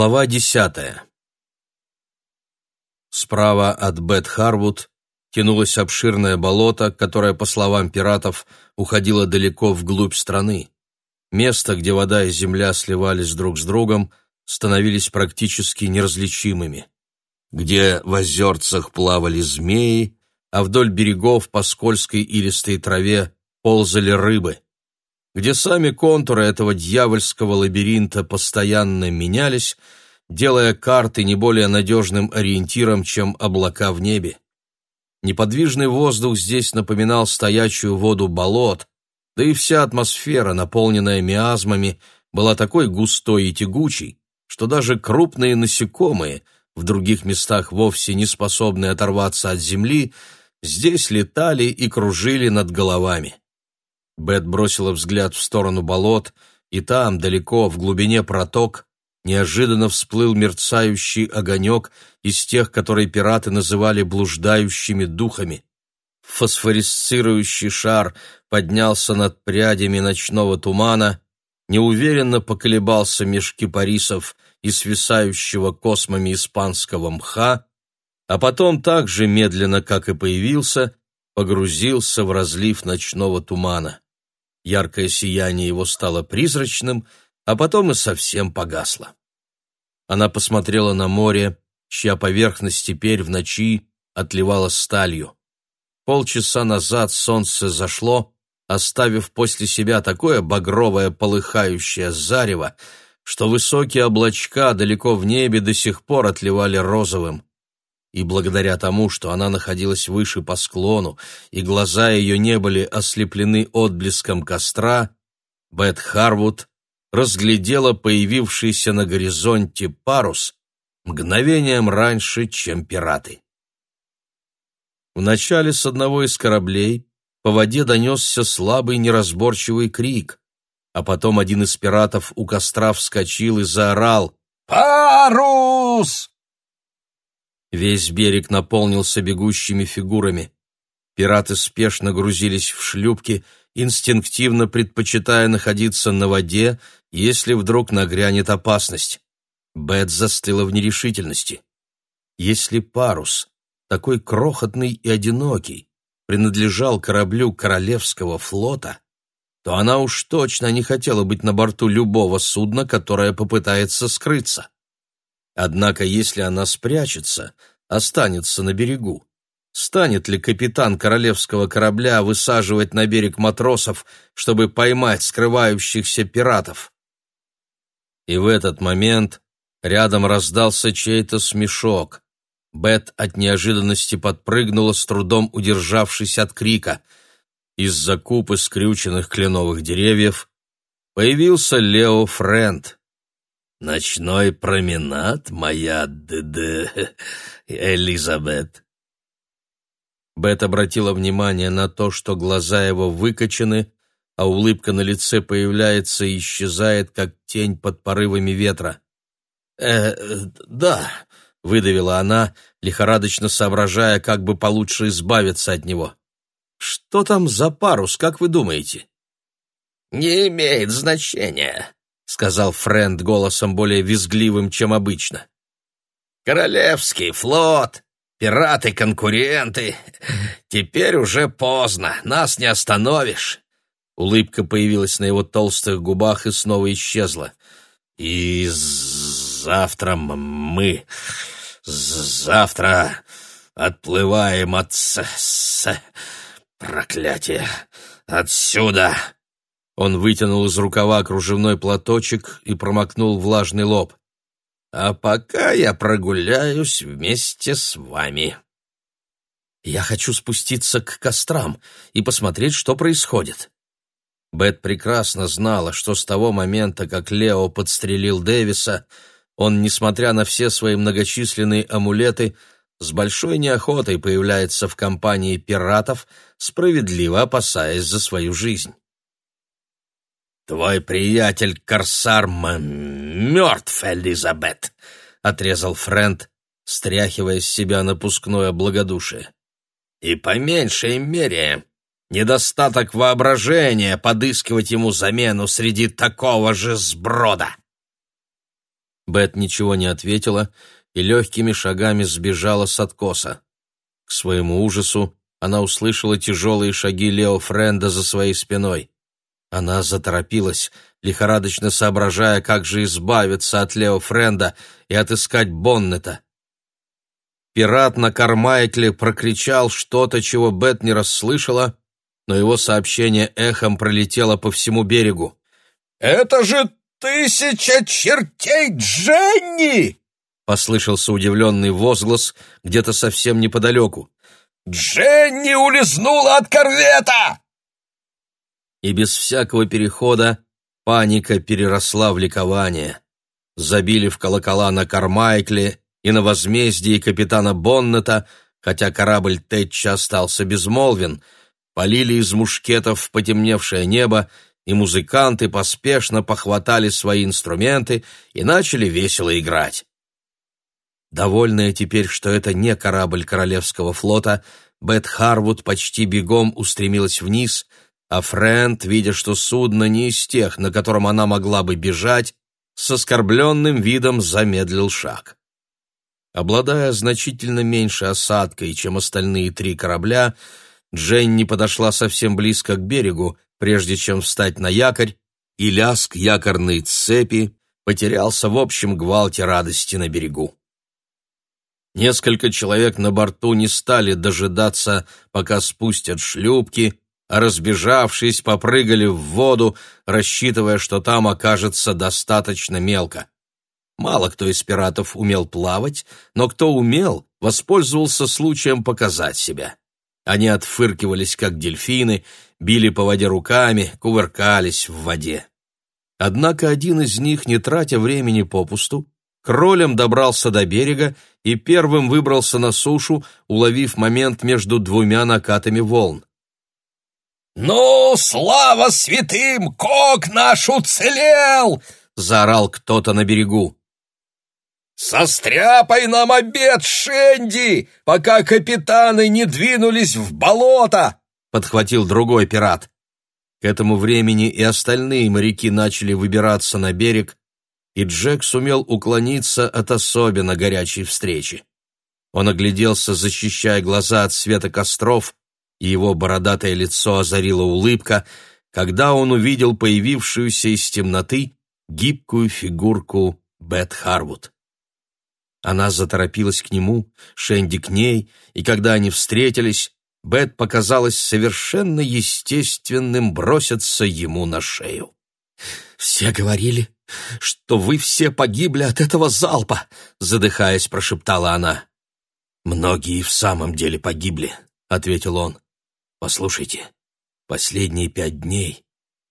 Глава десятая. Справа от Бет-Харвуд тянулось обширное болото, которое, по словам пиратов, уходило далеко вглубь страны. Места, где вода и земля сливались друг с другом, становились практически неразличимыми. Где в озерцах плавали змеи, а вдоль берегов по скользкой илистой траве ползали рыбы где сами контуры этого дьявольского лабиринта постоянно менялись, делая карты не более надежным ориентиром, чем облака в небе. Неподвижный воздух здесь напоминал стоячую воду болот, да и вся атмосфера, наполненная миазмами, была такой густой и тягучей, что даже крупные насекомые, в других местах вовсе не способные оторваться от земли, здесь летали и кружили над головами. Бет бросила взгляд в сторону болот, и там, далеко, в глубине проток, неожиданно всплыл мерцающий огонек из тех, которые пираты называли блуждающими духами. Фосфорисцирующий шар поднялся над прядями ночного тумана, неуверенно поколебался меж кипарисов и свисающего космами испанского мха, а потом так же медленно, как и появился, погрузился в разлив ночного тумана. Яркое сияние его стало призрачным, а потом и совсем погасло. Она посмотрела на море, чья поверхность теперь в ночи отливала сталью. Полчаса назад солнце зашло, оставив после себя такое багровое полыхающее зарево, что высокие облачка далеко в небе до сих пор отливали розовым и благодаря тому, что она находилась выше по склону, и глаза ее не были ослеплены отблеском костра, Бет Харвуд разглядела появившийся на горизонте парус мгновением раньше, чем пираты. Вначале с одного из кораблей по воде донесся слабый неразборчивый крик, а потом один из пиратов у костра вскочил и заорал «Парус!» Весь берег наполнился бегущими фигурами. Пираты спешно грузились в шлюпки, инстинктивно предпочитая находиться на воде, если вдруг нагрянет опасность. Бет застыла в нерешительности. Если парус, такой крохотный и одинокий, принадлежал кораблю Королевского флота, то она уж точно не хотела быть на борту любого судна, которое попытается скрыться. Однако, если она спрячется, останется на берегу, станет ли капитан королевского корабля высаживать на берег матросов, чтобы поймать скрывающихся пиратов? И в этот момент рядом раздался чей-то смешок. Бет от неожиданности подпрыгнула, с трудом удержавшись от крика. Из-за купы скрюченных кленовых деревьев появился Лео Френд — Ночной променад, моя д-д... Элизабет. Бет обратила внимание на то, что глаза его выкочены, а улыбка на лице появляется и исчезает, как тень под порывами ветра. «Э, да», — выдавила она, лихорадочно соображая, как бы получше избавиться от него. «Что там за парус, как вы думаете?» «Не имеет значения», сказал Фрэнд голосом более визгливым, чем обычно. Королевский флот, пираты-конкуренты. Теперь уже поздно, нас не остановишь. Улыбка появилась на его толстых губах и снова исчезла. И завтра мы завтра отплываем от с проклятия отсюда. Он вытянул из рукава кружевной платочек и промокнул влажный лоб. «А пока я прогуляюсь вместе с вами». «Я хочу спуститься к кострам и посмотреть, что происходит». Бет прекрасно знала, что с того момента, как Лео подстрелил Дэвиса, он, несмотря на все свои многочисленные амулеты, с большой неохотой появляется в компании пиратов, справедливо опасаясь за свою жизнь. «Твой приятель Корсар мертв, Элизабет», — отрезал Фрэнд, стряхивая с себя напускное благодушие. «И по меньшей мере недостаток воображения подыскивать ему замену среди такого же сброда». Бет ничего не ответила и легкими шагами сбежала с откоса. К своему ужасу она услышала тяжелые шаги Лео Френда за своей спиной. Она заторопилась, лихорадочно соображая, как же избавиться от Лео Френда и отыскать Боннета. Пират на Кармайкле прокричал что-то, чего Бет не расслышала, но его сообщение эхом пролетело по всему берегу. «Это же тысяча чертей Дженни!» Послышался удивленный возглас где-то совсем неподалеку. «Дженни улизнула от корвета!» И без всякого перехода паника переросла в ликование. Забили в колокола на Кармайкле и на возмездии капитана Боннета, хотя корабль Тэтча остался безмолвен, полили из мушкетов в потемневшее небо, и музыканты поспешно похватали свои инструменты и начали весело играть. Довольная теперь, что это не корабль Королевского флота, Бет Харвуд почти бегом устремилась вниз, а Фрэнд, видя, что судно не из тех, на котором она могла бы бежать, с оскорбленным видом замедлил шаг. Обладая значительно меньше осадкой, чем остальные три корабля, Дженни подошла совсем близко к берегу, прежде чем встать на якорь, и лязг якорной цепи потерялся в общем гвалте радости на берегу. Несколько человек на борту не стали дожидаться, пока спустят шлюпки, разбежавшись, попрыгали в воду, рассчитывая, что там окажется достаточно мелко. Мало кто из пиратов умел плавать, но кто умел, воспользовался случаем показать себя. Они отфыркивались, как дельфины, били по воде руками, кувыркались в воде. Однако один из них, не тратя времени попусту, кролем добрался до берега и первым выбрался на сушу, уловив момент между двумя накатами волн. «Ну, слава святым, кок наш уцелел!» — заорал кто-то на берегу. «Состряпай нам обед, Шенди, пока капитаны не двинулись в болото!» — подхватил другой пират. К этому времени и остальные моряки начали выбираться на берег, и Джек сумел уклониться от особенно горячей встречи. Он огляделся, защищая глаза от света костров, и его бородатое лицо озарила улыбка, когда он увидел появившуюся из темноты гибкую фигурку Бет Харвуд. Она заторопилась к нему, Шенди к ней, и когда они встретились, Бет показалось совершенно естественным броситься ему на шею. «Все говорили, что вы все погибли от этого залпа», — задыхаясь, прошептала она. «Многие в самом деле погибли», — ответил он. «Послушайте, последние пять дней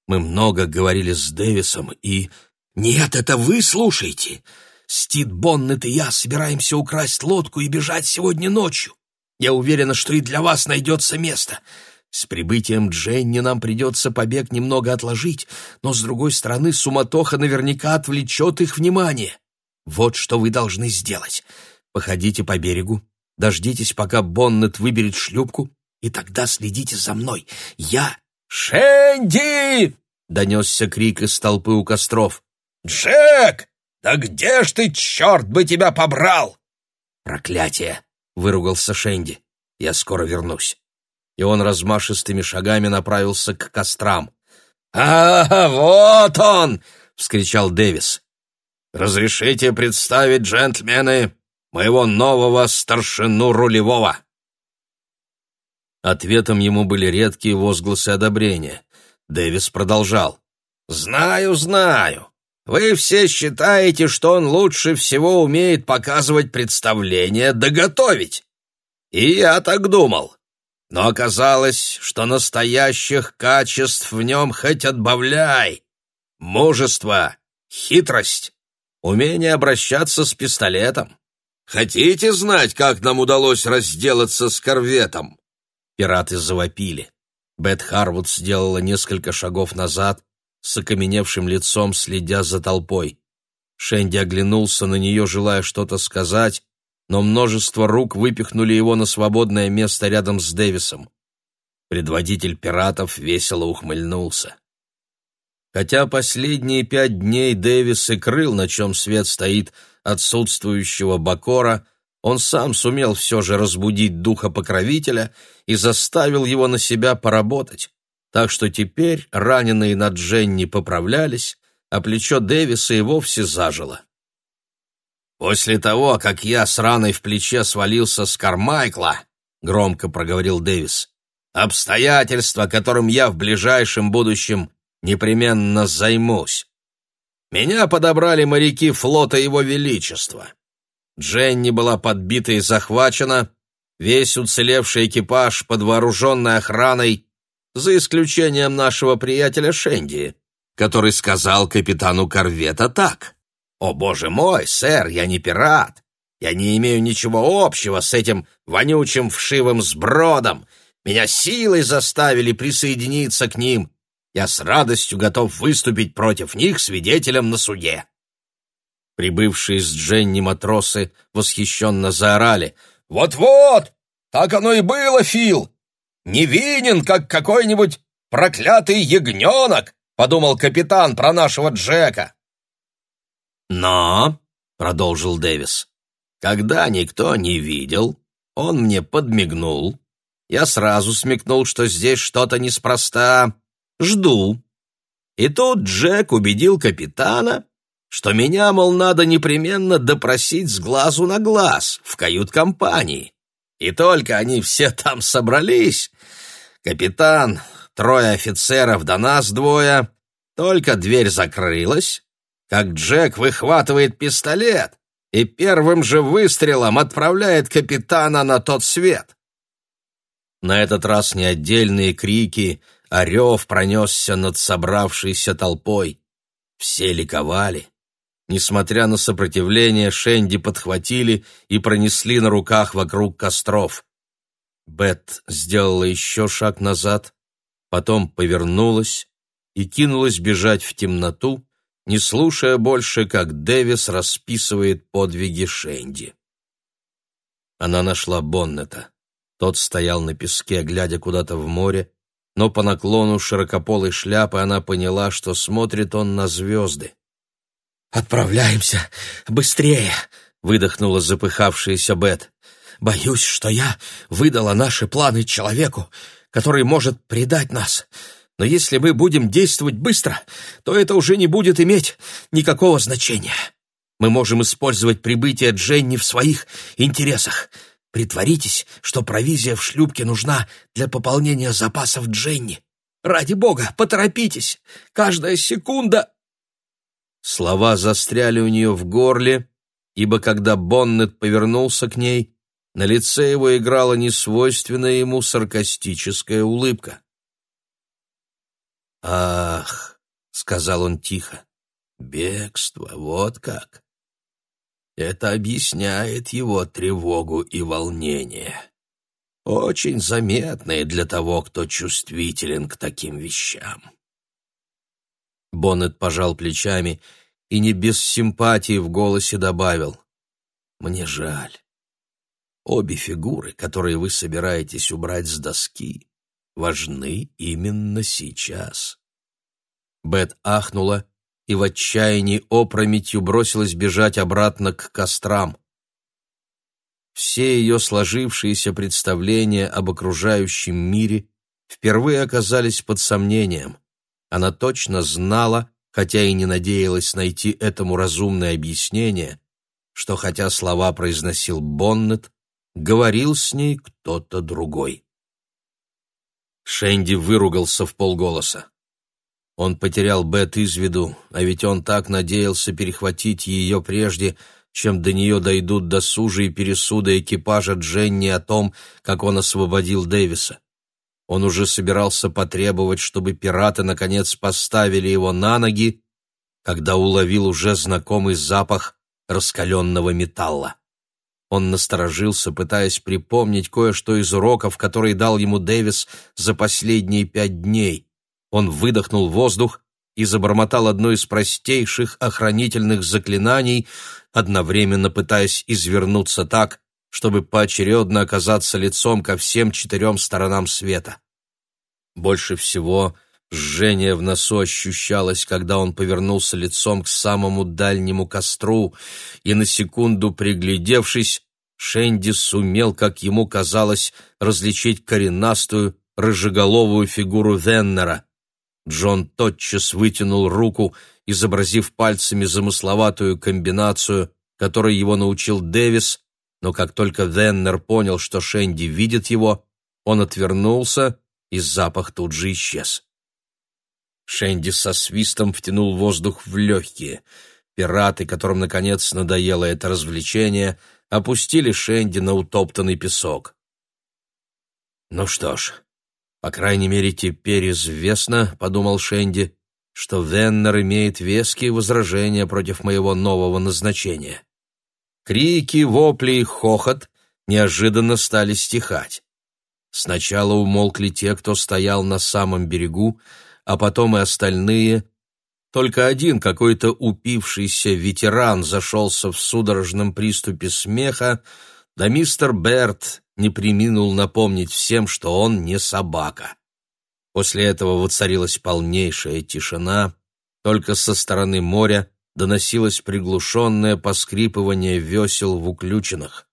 мы много говорили с Дэвисом и...» «Нет, это вы слушайте!» Стит Боннет и я собираемся украсть лодку и бежать сегодня ночью. Я уверена, что и для вас найдется место. С прибытием Дженни нам придется побег немного отложить, но, с другой стороны, суматоха наверняка отвлечет их внимание. Вот что вы должны сделать. Походите по берегу, дождитесь, пока Боннет выберет шлюпку, и тогда следите за мной. Я... «Шенди!» — донесся крик из толпы у костров. «Джек! «Да где ж ты, черт бы тебя побрал!» «Проклятие!» — выругался Шенди. «Я скоро вернусь». И он размашистыми шагами направился к кострам. «А, вот он!» — вскричал Дэвис. «Разрешите представить, джентльмены, моего нового старшину рулевого!» Ответом ему были редкие возгласы одобрения. Дэвис продолжал. «Знаю, знаю. Вы все считаете, что он лучше всего умеет показывать представление да готовить. И я так думал. Но оказалось, что настоящих качеств в нем хоть отбавляй. Мужество, хитрость, умение обращаться с пистолетом. Хотите знать, как нам удалось разделаться с корветом?» Пираты завопили. Бет Харвуд сделала несколько шагов назад, с окаменевшим лицом, следя за толпой. Шенди оглянулся на нее, желая что-то сказать, но множество рук выпихнули его на свободное место рядом с Дэвисом. Предводитель пиратов весело ухмыльнулся. Хотя последние пять дней Дэвис и крыл, на чем свет стоит отсутствующего Бакора, он сам сумел все же разбудить духа покровителя и заставил его на себя поработать. Так что теперь раненые на Дженни поправлялись, а плечо Дэвиса и вовсе зажило. «После того, как я с раной в плече свалился с Кармайкла», — громко проговорил Дэвис, «обстоятельства, которым я в ближайшем будущем непременно займусь. Меня подобрали моряки флота Его Величества. Дженни была подбита и захвачена, весь уцелевший экипаж под вооруженной охраной, за исключением нашего приятеля Шенди, который сказал капитану корвета так. «О, боже мой, сэр, я не пират. Я не имею ничего общего с этим вонючим вшивым сбродом. Меня силой заставили присоединиться к ним. Я с радостью готов выступить против них свидетелем на суде». Прибывшие с Дженни матросы восхищенно заорали. «Вот-вот! Так оно и было, Фил! Невинен, как какой-нибудь проклятый ягненок!» — подумал капитан про нашего Джека. «Но», — продолжил Дэвис, — «когда никто не видел, он мне подмигнул. Я сразу смекнул, что здесь что-то неспроста. Жду. И тут Джек убедил капитана, что меня, мол, надо непременно допросить с глазу на глаз в кают-компании. И только они все там собрались, капитан, трое офицеров да нас двое, только дверь закрылась, как Джек выхватывает пистолет и первым же выстрелом отправляет капитана на тот свет. На этот раз не отдельные крики, а рев пронесся над собравшейся толпой. Все ликовали. Несмотря на сопротивление, Шенди подхватили и пронесли на руках вокруг костров. Бет сделала еще шаг назад, потом повернулась и кинулась бежать в темноту, не слушая больше, как Дэвис расписывает подвиги Шенди. Она нашла Боннета. Тот стоял на песке, глядя куда-то в море, но по наклону широкополой шляпы она поняла, что смотрит он на звезды. «Отправляемся! Быстрее!» — выдохнула запыхавшаяся Бет. «Боюсь, что я выдала наши планы человеку, который может предать нас. Но если мы будем действовать быстро, то это уже не будет иметь никакого значения. Мы можем использовать прибытие Дженни в своих интересах. Притворитесь, что провизия в шлюпке нужна для пополнения запасов Дженни. Ради бога, поторопитесь! Каждая секунда...» Слова застряли у нее в горле, ибо когда Боннет повернулся к ней, на лице его играла несвойственная ему саркастическая улыбка. «Ах!» — сказал он тихо. «Бегство, вот как!» Это объясняет его тревогу и волнение. Очень заметные для того, кто чувствителен к таким вещам. Боннет пожал плечами и не без симпатии в голосе добавил. «Мне жаль. Обе фигуры, которые вы собираетесь убрать с доски, важны именно сейчас». Бет ахнула и в отчаянии опрометью бросилась бежать обратно к кострам. Все ее сложившиеся представления об окружающем мире впервые оказались под сомнением. Она точно знала, хотя и не надеялась найти этому разумное объяснение, что хотя слова произносил Боннет, говорил с ней кто-то другой. Шенди выругался в полголоса. Он потерял Бет из виду, а ведь он так надеялся перехватить ее прежде, чем до нее дойдут досужие пересуды экипажа Дженни о том, как он освободил Дэвиса. Он уже собирался потребовать, чтобы пираты наконец поставили его на ноги, когда уловил уже знакомый запах раскаленного металла. Он насторожился, пытаясь припомнить кое-что из уроков, которые дал ему Дэвис за последние пять дней. Он выдохнул воздух и забормотал одно из простейших охранительных заклинаний, одновременно пытаясь извернуться так, чтобы поочередно оказаться лицом ко всем четырем сторонам света. Больше всего Жжение в носу ощущалось, когда он повернулся лицом к самому дальнему костру, и на секунду приглядевшись, Шенди сумел, как ему казалось, различить коренастую, рыжеголовую фигуру Веннера. Джон тотчас вытянул руку, изобразив пальцами замысловатую комбинацию, которой его научил Дэвис, но как только Веннер понял, что Шенди видит его, он отвернулся, и запах тут же исчез. Шенди со свистом втянул воздух в легкие. Пираты, которым, наконец, надоело это развлечение, опустили Шенди на утоптанный песок. «Ну что ж, по крайней мере, теперь известно, — подумал Шенди, — что Веннер имеет веские возражения против моего нового назначения». Крики, вопли и хохот неожиданно стали стихать. Сначала умолкли те, кто стоял на самом берегу, а потом и остальные. Только один какой-то упившийся ветеран зашелся в судорожном приступе смеха, да мистер Берт не приминул напомнить всем, что он не собака. После этого воцарилась полнейшая тишина, только со стороны моря доносилось приглушенное поскрипывание весел в уключенных.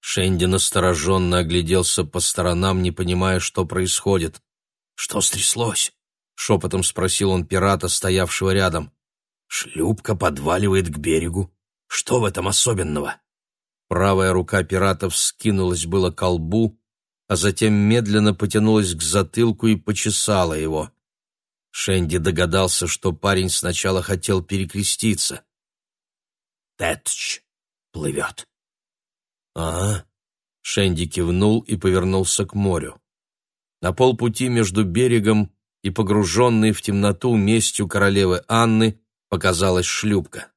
Шенди настороженно огляделся по сторонам, не понимая, что происходит. «Что стряслось?» — шепотом спросил он пирата, стоявшего рядом. «Шлюпка подваливает к берегу. Что в этом особенного?» Правая рука пирата вскинулась было к колбу, а затем медленно потянулась к затылку и почесала его. Шенди догадался, что парень сначала хотел перекреститься. «Тэтч плывет». «Ага». Шенди кивнул и повернулся к морю. На полпути между берегом и погруженной в темноту местью королевы Анны показалась шлюпка.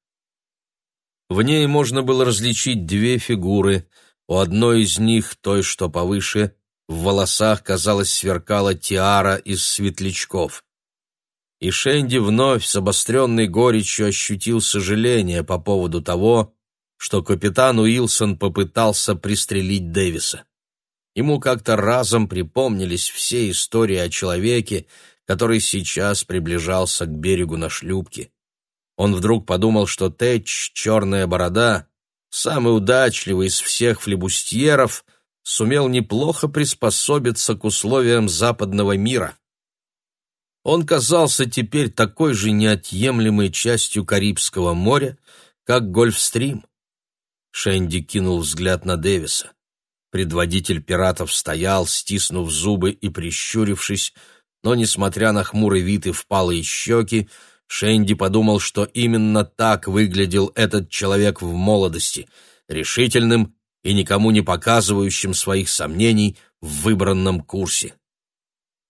В ней можно было различить две фигуры. У одной из них, той, что повыше, в волосах, казалось, сверкала тиара из светлячков. И Шенди вновь с обостренной горечью ощутил сожаление по поводу того, что капитан Уилсон попытался пристрелить Дэвиса. Ему как-то разом припомнились все истории о человеке, который сейчас приближался к берегу на шлюпке. Он вдруг подумал, что Тэтч, черная борода, самый удачливый из всех флебустьеров, сумел неплохо приспособиться к условиям западного мира. Он казался теперь такой же неотъемлемой частью Карибского моря, как Гольфстрим. Шенди кинул взгляд на Дэвиса. Предводитель пиратов стоял, стиснув зубы и прищурившись, но, несмотря на хмурый вид и впалые щеки, Шенди подумал, что именно так выглядел этот человек в молодости, решительным и никому не показывающим своих сомнений в выбранном курсе.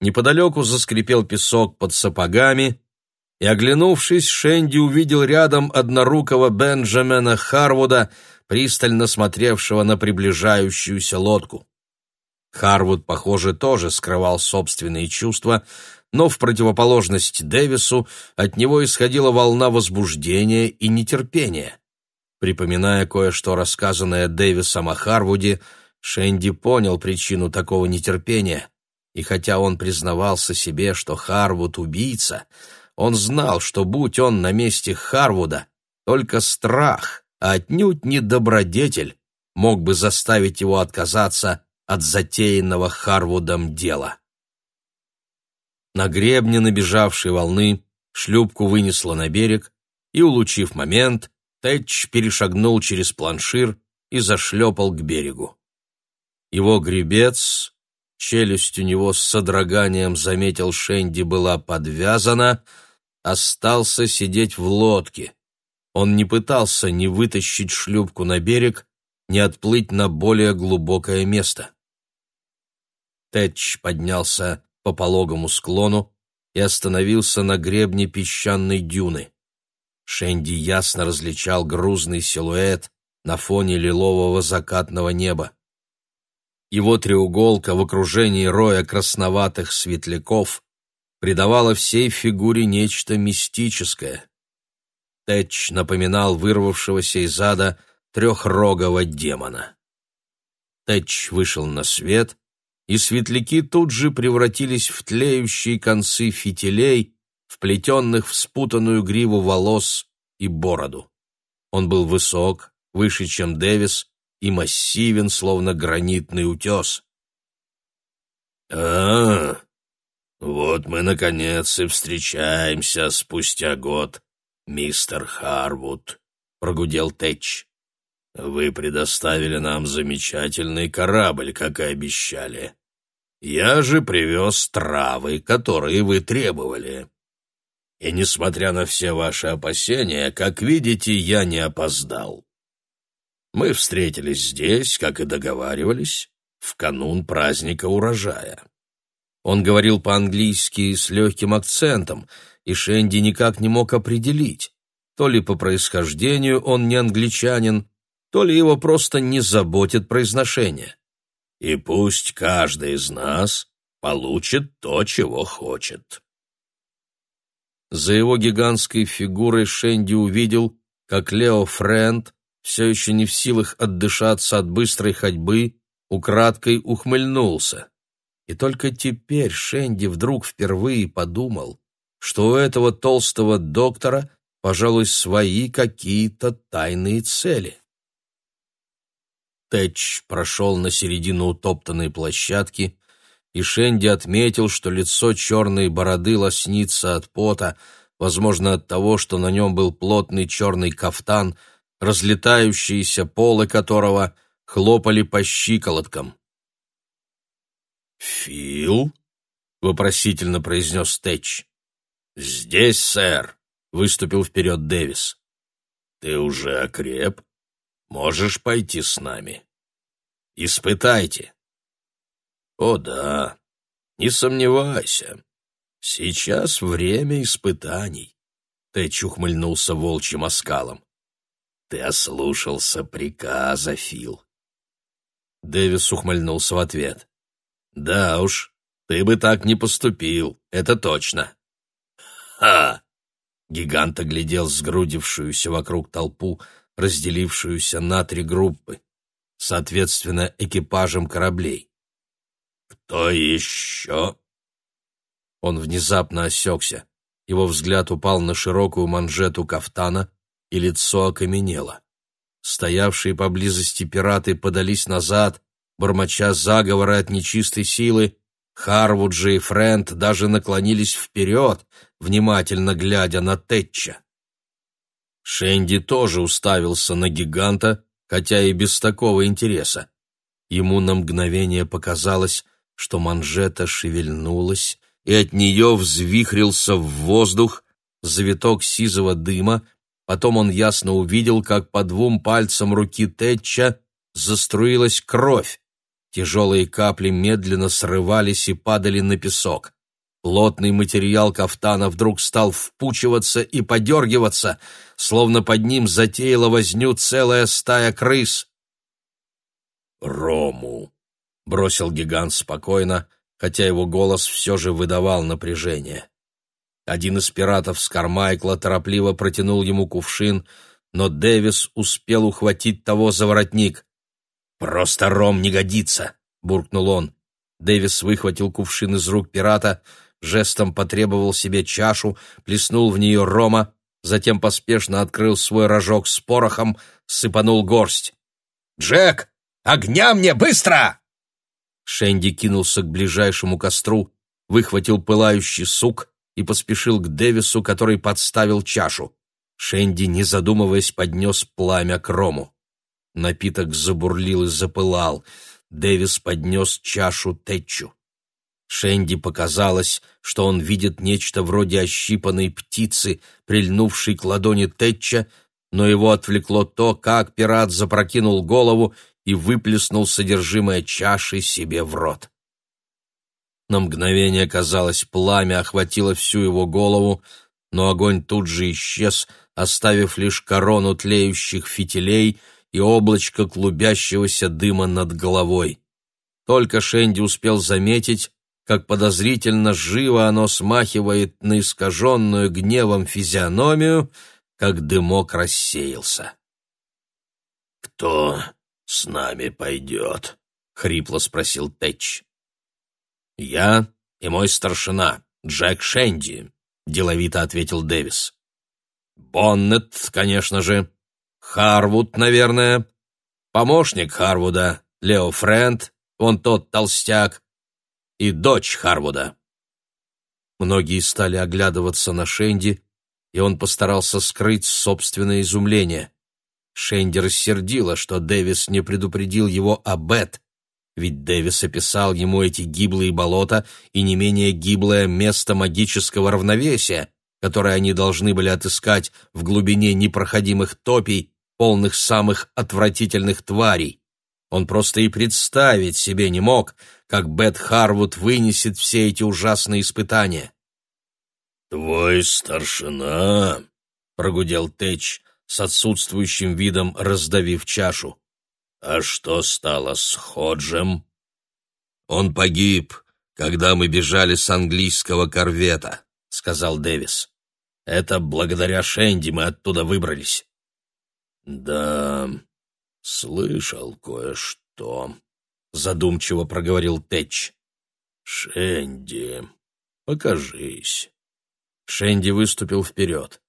Неподалеку заскрипел песок под сапогами, и, оглянувшись, Шенди увидел рядом однорукого Бенджамина Харвуда, пристально смотревшего на приближающуюся лодку. Харвуд, похоже, тоже скрывал собственные чувства, но в противоположность Дэвису от него исходила волна возбуждения и нетерпения. Припоминая кое-что рассказанное Дэвисом о Харвуде, Шенди понял причину такого нетерпения, и хотя он признавался себе, что Харвуд — убийца, он знал, что будь он на месте Харвуда, только страх, а отнюдь не добродетель, мог бы заставить его отказаться от затеянного Харвудом дела. На гребне набежавшей волны шлюпку вынесло на берег, и, улучив момент, Тэтч перешагнул через планшир и зашлепал к берегу. Его гребец, челюсть у него с содроганием, заметил Шенди, была подвязана, остался сидеть в лодке. Он не пытался ни вытащить шлюпку на берег, ни отплыть на более глубокое место. Тэтч поднялся по пологому склону и остановился на гребне песчаной дюны. Шенди ясно различал грузный силуэт на фоне лилового закатного неба. Его треуголка в окружении роя красноватых светляков придавала всей фигуре нечто мистическое. Тэтч напоминал вырвавшегося из ада трехрогого демона. Тэтч вышел на свет и светляки тут же превратились в тлеющие концы фитилей, вплетенных в спутанную гриву волос и бороду. Он был высок, выше, чем Дэвис, и массивен, словно гранитный утес. «А, вот мы, наконец, и встречаемся спустя год, мистер Харвуд», — прогудел Тэтч. «Вы предоставили нам замечательный корабль, как и обещали. Я же привез травы, которые вы требовали. И, несмотря на все ваши опасения, как видите, я не опоздал. Мы встретились здесь, как и договаривались, в канун праздника урожая». Он говорил по-английски с легким акцентом, и Шенди никак не мог определить, то ли по происхождению он не англичанин, то ли его просто не заботит произношение. «И пусть каждый из нас получит то, чего хочет». За его гигантской фигурой Шенди увидел, как Лео Френд, все еще не в силах отдышаться от быстрой ходьбы, украдкой ухмыльнулся. И только теперь Шенди вдруг впервые подумал, что у этого толстого доктора, пожалуй, свои какие-то тайные цели. Тэтч прошел на середину утоптанной площадки, и Шенди отметил, что лицо черной бороды лоснится от пота, возможно, от того, что на нем был плотный черный кафтан, разлетающиеся полы которого хлопали по щиколоткам. «Фил?» — вопросительно произнес Тэтч. «Здесь, сэр», — выступил вперед Дэвис. «Ты уже окреп? Можешь пойти с нами?» «Испытайте». «О да, не сомневайся. Сейчас время испытаний», — Тэтч ухмыльнулся волчьим оскалом. «Ты ослушался приказа, Фил». Дэвис ухмыльнулся в ответ. Да уж, ты бы так не поступил, это точно. Ха! Гигант оглядел сгрудившуюся вокруг толпу, разделившуюся на три группы, соответственно, экипажем кораблей. «Кто еще?» Он внезапно осекся. Его взгляд упал на широкую манжету кафтана, и лицо окаменело. Стоявшие поблизости пираты подались назад, бормоча заговоры от нечистой силы, Харвуджи и Фрэнд даже наклонились вперед, внимательно глядя на Тэтча. Шенди тоже уставился на гиганта, хотя и без такого интереса. Ему на мгновение показалось, что манжета шевельнулась, и от нее взвихрился в воздух завиток сизого дыма, потом он ясно увидел, как по двум пальцам руки Тэтча заструилась кровь. Тяжелые капли медленно срывались и падали на песок. Плотный материал кафтана вдруг стал впучиваться и подергиваться, словно под ним затеяла возню целая стая крыс. «Рому!» — бросил гигант спокойно, хотя его голос все же выдавал напряжение. Один из пиратов с Кармайкла торопливо протянул ему кувшин, но Дэвис успел ухватить того за воротник. «Просто ром не годится!» — буркнул он. Дэвис выхватил кувшин из рук пирата, жестом потребовал себе чашу, плеснул в нее рома, затем поспешно открыл свой рожок с порохом, сыпанул горсть. «Джек, огня мне, быстро!» Шенди кинулся к ближайшему костру, выхватил пылающий сук и поспешил к Дэвису, который подставил чашу. Шенди, не задумываясь, поднес пламя к рому. Напиток забурлил и запылал. Дэвис поднес чашу Тэтчу. Шенди показалось, что он видит нечто вроде ощипанной птицы, прильнувшей к ладони Тэтча, но его отвлекло то, как пират запрокинул голову и выплеснул содержимое чаши себе в рот. На мгновение, казалось, пламя охватило всю его голову, но огонь тут же исчез, оставив лишь корону тлеющих фитилей — и облачко клубящегося дыма над головой. Только Шенди успел заметить, как подозрительно живо оно смахивает на искаженную гневом физиономию, как дымок рассеялся. «Кто с нами пойдет?» — хрипло спросил Тэтч. «Я и мой старшина, Джек Шенди», — деловито ответил Дэвис. «Боннет, конечно же. Харвуд, наверное. Помощник Харвуда, Лео Фрэнд, он тот толстяк. И дочь Харвуда». Многие стали оглядываться на Шенди, и он постарался скрыть собственное изумление. Шенди рассердила, что Дэвис не предупредил его о Бет, ведь Дэвис описал ему эти гиблые болота и не менее гиблое место магического равновесия, которое они должны были отыскать в глубине непроходимых топий, полных самых отвратительных тварей. Он просто и представить себе не мог, как Бет Харвуд вынесет все эти ужасные испытания. «Твой старшина», — прогудел Тэч, с отсутствующим видом раздавив чашу. «А что стало с Ходжем?» «Он погиб, когда мы бежали с английского корвета», — сказал Дэвис. «Это благодаря Шенди мы оттуда выбрались». «Да, слышал кое-что», — задумчиво проговорил Тэтч. «Шенди, покажись». Шенди выступил вперед.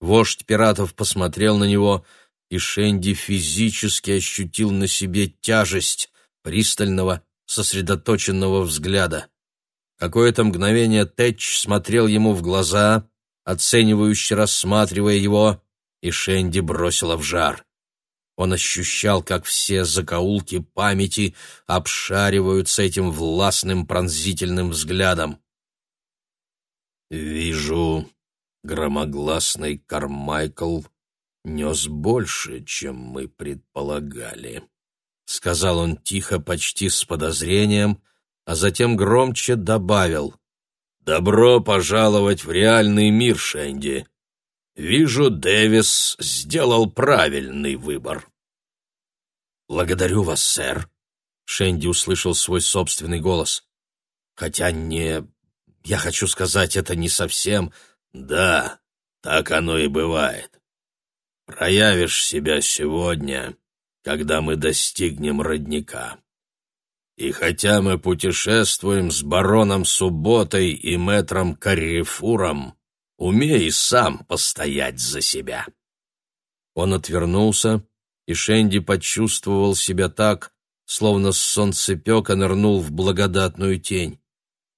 Вождь пиратов посмотрел на него, и Шенди физически ощутил на себе тяжесть пристального, сосредоточенного взгляда. Какое-то мгновение Тэтч смотрел ему в глаза, оценивающе рассматривая его, и Шенди бросила в жар. Он ощущал, как все закоулки памяти обшариваются этим властным пронзительным взглядом. «Вижу, громогласный Кармайкл нес больше, чем мы предполагали», — сказал он тихо, почти с подозрением, а затем громче добавил. «Добро пожаловать в реальный мир, Шенди. Вижу, Дэвис сделал правильный выбор». «Благодарю вас, сэр», — Шенди услышал свой собственный голос. «Хотя не я хочу сказать, это не совсем... Да, так оно и бывает. Проявишь себя сегодня, когда мы достигнем родника. И хотя мы путешествуем с бароном Субботой и мэтром Каррифуром, умей сам постоять за себя. Он отвернулся, и Шенди почувствовал себя так, словно с солнцепека нырнул в благодатную тень.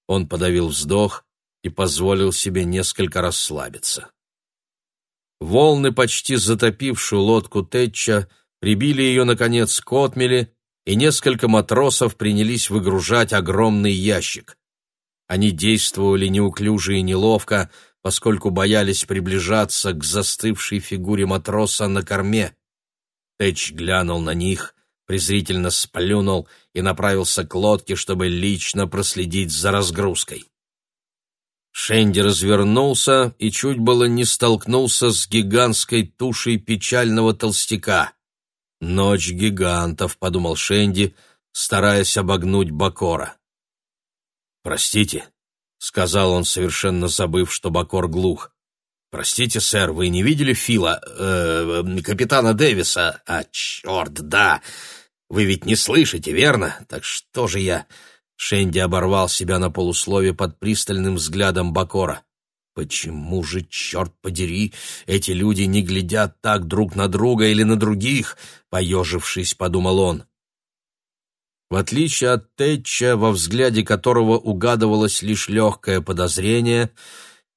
Он подавил вздох и позволил себе несколько расслабиться. Волны, почти затопившую лодку Тетча, прибили ее, наконец, к отмели, и несколько матросов принялись выгружать огромный ящик. Они действовали неуклюже и неловко, поскольку боялись приближаться к застывшей фигуре матроса на корме. Тэтч глянул на них, презрительно сплюнул и направился к лодке, чтобы лично проследить за разгрузкой. Шенди развернулся и чуть было не столкнулся с гигантской тушей печального толстяка. «Ночь гигантов», — подумал Шенди, стараясь обогнуть Бакора. «Простите», — сказал он, совершенно забыв, что Бакор глух. «Простите, сэр, вы не видели Фила, э, капитана Дэвиса? А, черт, да! Вы ведь не слышите, верно? Так что же я...» Шенди оборвал себя на полуслове под пристальным взглядом Бакора. «Почему же, черт подери, эти люди не глядят так друг на друга или на других?» Поежившись, подумал он. В отличие от Тэтча, во взгляде которого угадывалось лишь легкое подозрение,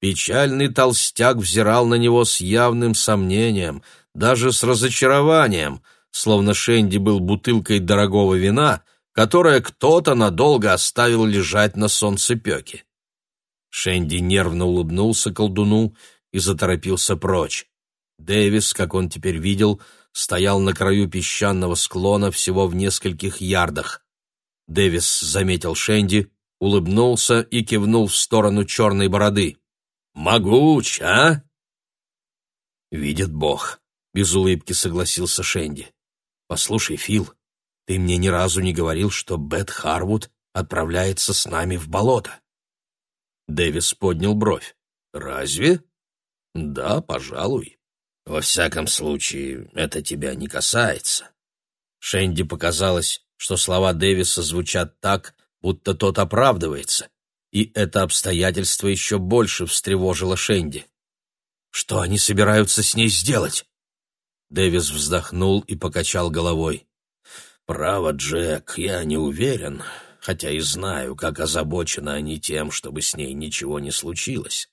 печальный толстяк взирал на него с явным сомнением, даже с разочарованием — словно Шенди был бутылкой дорогого вина, которое кто-то надолго оставил лежать на солнцепеке. Шенди нервно улыбнулся колдуну и заторопился прочь. Дэвис, как он теперь видел, стоял на краю песчаного склона всего в нескольких ярдах. Дэвис заметил Шенди, улыбнулся и кивнул в сторону черной бороды. «Могуч, а?» «Видит Бог», — без улыбки согласился Шенди. «Послушай, Фил, ты мне ни разу не говорил, что Бет Харвуд отправляется с нами в болото». Дэвис поднял бровь. «Разве?» «Да, пожалуй. Во всяком случае, это тебя не касается». Шенди показалось, что слова Дэвиса звучат так, будто тот оправдывается, и это обстоятельство еще больше встревожило Шенди. Что они собираются с ней сделать? Дэвис вздохнул и покачал головой. «Право, Джек, я не уверен, хотя и знаю, как озабочены они тем, чтобы с ней ничего не случилось.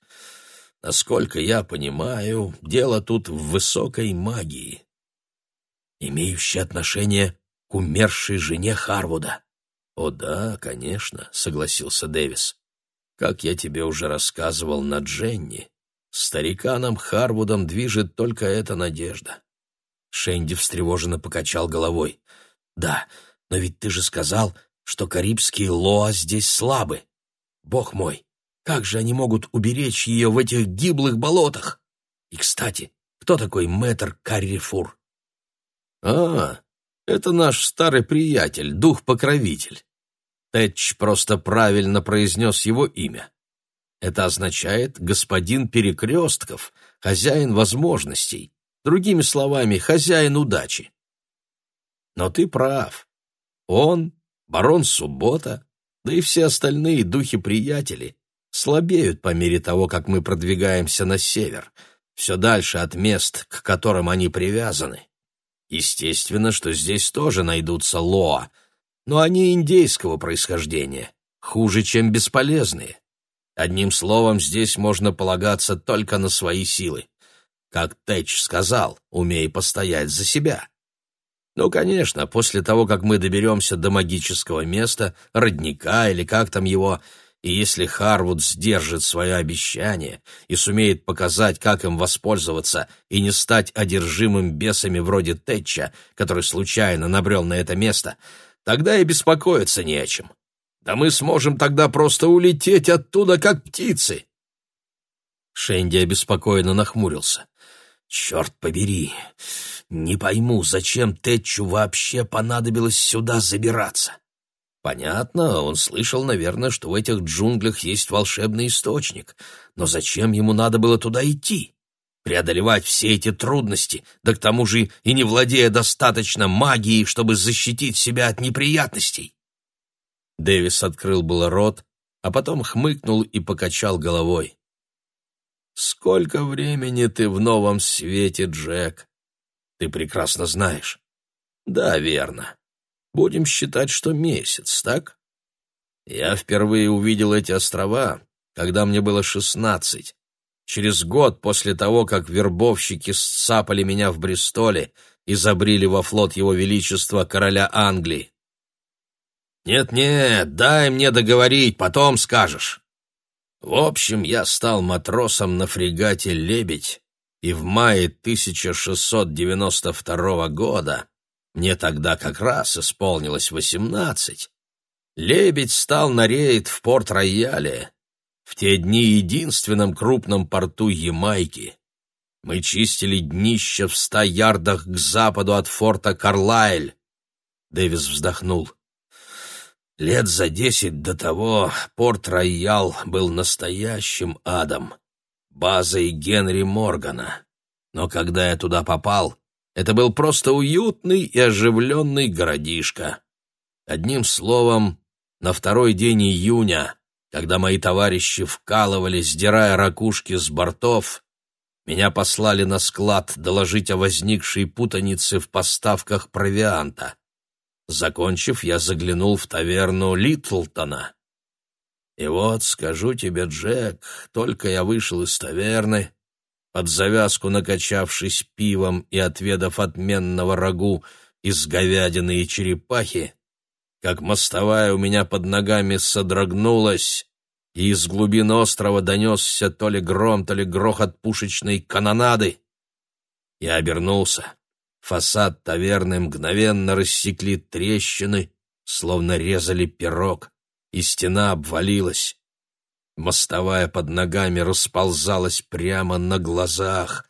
Насколько я понимаю, дело тут в высокой магии, имеющей отношение к умершей жене Харвуда. «О да, конечно», — согласился Дэвис. «Как я тебе уже рассказывал на Дженни, стариканом Харвудом движет только эта надежда. Шенди встревоженно покачал головой. «Да, но ведь ты же сказал, что карибские лоа здесь слабы. Бог мой, как же они могут уберечь ее в этих гиблых болотах? И, кстати, кто такой мэтр Каррифур?» «А, это наш старый приятель, дух-покровитель. Тэтч просто правильно произнес его имя. Это означает «господин перекрестков», «хозяин возможностей», Другими словами, хозяин удачи. Но ты прав. Он, барон Суббота, да и все остальные духи-приятели слабеют по мере того, как мы продвигаемся на север, все дальше от мест, к которым они привязаны. Естественно, что здесь тоже найдутся лоа, но они индейского происхождения, хуже, чем бесполезные. Одним словом, здесь можно полагаться только на свои силы. Как Тэч сказал, умей постоять за себя. Ну, конечно, после того, как мы доберемся до магического места, родника или как там его, и если Харвуд сдержит свое обещание и сумеет показать, как им воспользоваться и не стать одержимым бесами вроде Тэтча, который случайно набрел на это место, тогда и беспокоиться не о чем. Да мы сможем тогда просто улететь оттуда, как птицы. Шенди обеспокоенно нахмурился. Черт побери, не пойму, зачем Тэтчу вообще понадобилось сюда забираться. Понятно, он слышал, наверное, что в этих джунглях есть волшебный источник, но зачем ему надо было туда идти? Преодолевать все эти трудности, да к тому же и не владея достаточно магией, чтобы защитить себя от неприятностей. Дэвис открыл было рот, а потом хмыкнул и покачал головой. Сколько времени ты в новом свете, Джек? Ты прекрасно знаешь. Да, верно. Будем считать, что месяц, так? Я впервые увидел эти острова, когда мне было шестнадцать. Через год после того, как вербовщики сцапали меня в Бристоле и забрили во флот его величества короля Англии. «Нет-нет, дай мне договорить, потом скажешь. В общем, я стал матросом на фрегате «Лебедь», и в мае 1692 года, мне тогда как раз исполнилось восемнадцать, «Лебедь» стал на рейд в Порт-Рояле, в те дни единственном крупном порту Ямайки. Мы чистили днище в ста ярдах к западу от форта Карлайль. Дэвис вздохнул. Лет за десять до того Порт-Роял был настоящим адом, базой Генри Моргана. Но когда я туда попал, это был просто уютный и оживленный городишко. Одним словом, на второй день июня, когда мои товарищи вкалывали, сдирая ракушки с бортов, меня послали на склад доложить о возникшей путанице в поставках провианта. Закончив, я заглянул в таверну Литлтона. И вот, скажу тебе, Джек, только я вышел из таверны, под завязку накачавшись пивом и отведав отменного рагу из говядины и черепахи, как мостовая у меня под ногами содрогнулась, и из глубин острова донесся то ли гром, то ли грохот пушечной канонады. Я обернулся. Фасад таверны мгновенно рассекли трещины, словно резали пирог, и стена обвалилась. Мостовая под ногами расползалась прямо на глазах,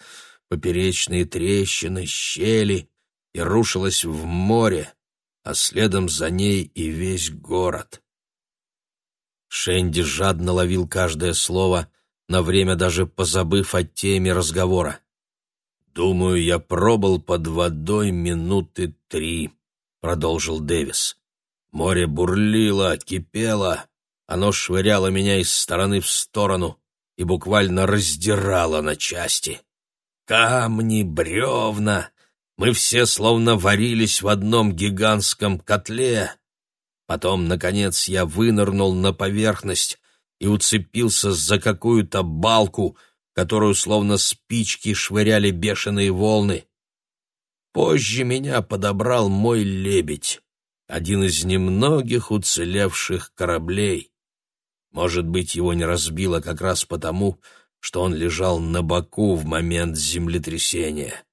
поперечные трещины, щели, и рушилась в море, а следом за ней и весь город. Шенди жадно ловил каждое слово, на время даже позабыв о теме разговора. «Думаю, я пробыл под водой минуты три», — продолжил Дэвис. Море бурлило, кипело, оно швыряло меня из стороны в сторону и буквально раздирало на части. Камни, бревна, мы все словно варились в одном гигантском котле. Потом, наконец, я вынырнул на поверхность и уцепился за какую-то балку, которую словно спички швыряли бешеные волны. Позже меня подобрал мой лебедь, один из немногих уцелевших кораблей. Может быть, его не разбило как раз потому, что он лежал на боку в момент землетрясения.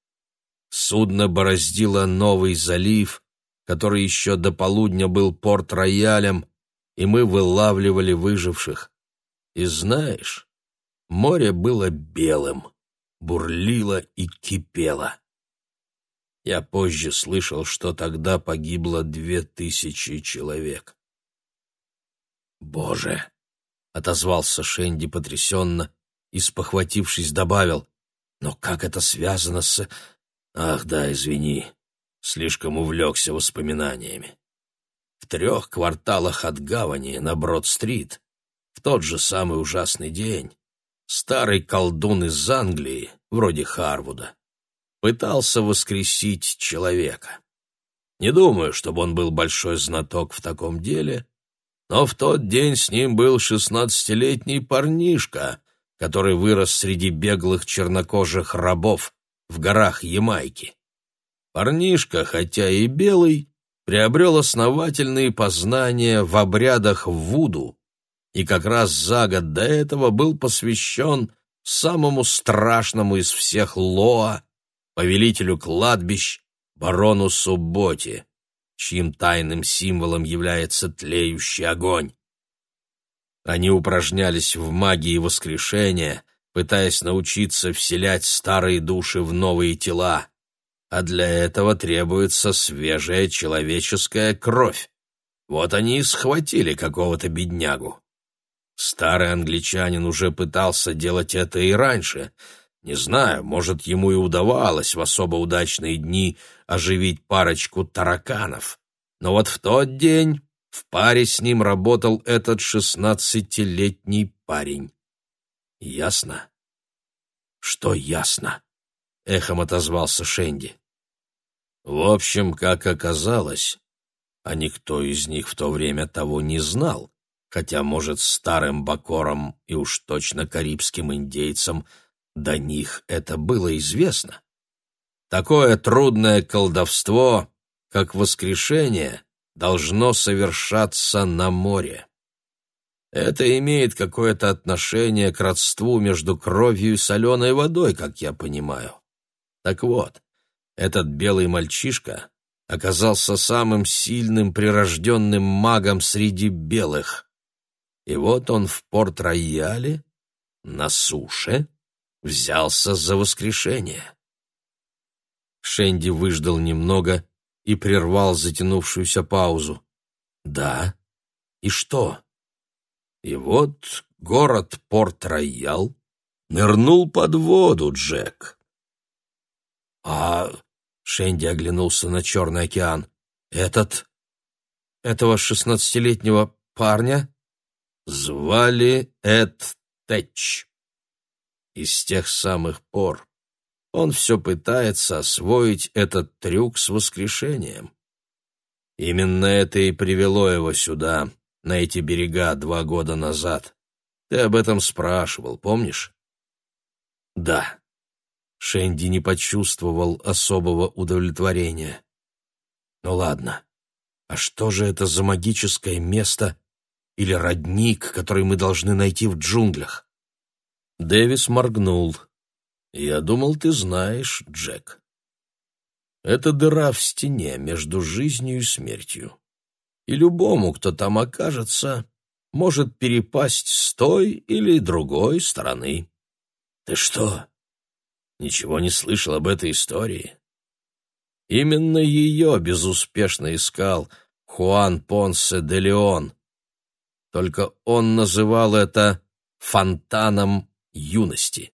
Судно бороздило новый залив, который еще до полудня был порт-роялем, и мы вылавливали выживших. И знаешь, море было белым, бурлило и кипело. Я позже слышал, что тогда погибло две тысячи человек. «Боже!» — отозвался Шенди потрясенно и, спохватившись, добавил, «Но как это связано с...» «Ах да, извини, слишком увлекся воспоминаниями. В трех кварталах от гавани на Брод-стрит в тот же самый ужасный день старый колдун из Англии, вроде Харвуда, пытался воскресить человека. Не думаю, чтобы он был большой знаток в таком деле, но в тот день с ним был шестнадцатилетний парнишка, который вырос среди беглых чернокожих рабов в горах Ямайки. Парнишка, хотя и белый, приобрел основательные познания в обрядах Вуду и как раз за год до этого был посвящен самому страшному из всех Лоа, повелителю кладбищ, барону Субботе, чьим тайным символом является тлеющий огонь. Они упражнялись в магии воскрешения, пытаясь научиться вселять старые души в новые тела а для этого требуется свежая человеческая кровь. Вот они и схватили какого-то беднягу. Старый англичанин уже пытался делать это и раньше. Не знаю, может, ему и удавалось в особо удачные дни оживить парочку тараканов. Но вот в тот день в паре с ним работал этот шестнадцатилетний парень. Ясно? Что ясно? эхом отозвался Шенди. В общем, как оказалось, а никто из них в то время того не знал, хотя, может, старым бакорам и уж точно карибским индейцам до них это было известно. Такое трудное колдовство, как воскрешение, должно совершаться на море. Это имеет какое-то отношение к родству между кровью и соленой водой, как я понимаю. Так вот, этот белый мальчишка оказался самым сильным прирожденным магом среди белых. И вот он в Порт-Рояле, на суше, взялся за воскрешение. Шенди выждал немного и прервал затянувшуюся паузу. «Да? И что?» И вот город Порт-Роял нырнул под воду, Джек. «А...» — Шенди оглянулся на Черный океан. «Этот... этого шестнадцатилетнего парня...» «Звали Эд Тэтч. И с тех самых пор он все пытается освоить этот трюк с воскрешением. Именно это и привело его сюда, на эти берега два года назад. Ты об этом спрашивал, помнишь? Да. Шенди не почувствовал особого удовлетворения. Ну ладно, а что же это за магическое место или родник, который мы должны найти в джунглях? Дэвис моргнул. Я думал, ты знаешь, Джек. Это дыра в стене между жизнью и смертью. И любому, кто там окажется, может перепасть с той или другой стороны. Ты что, ничего не слышал об этой истории. Именно ее безуспешно искал Хуан Понсе де Леон. Только он называл это «фонтаном юности».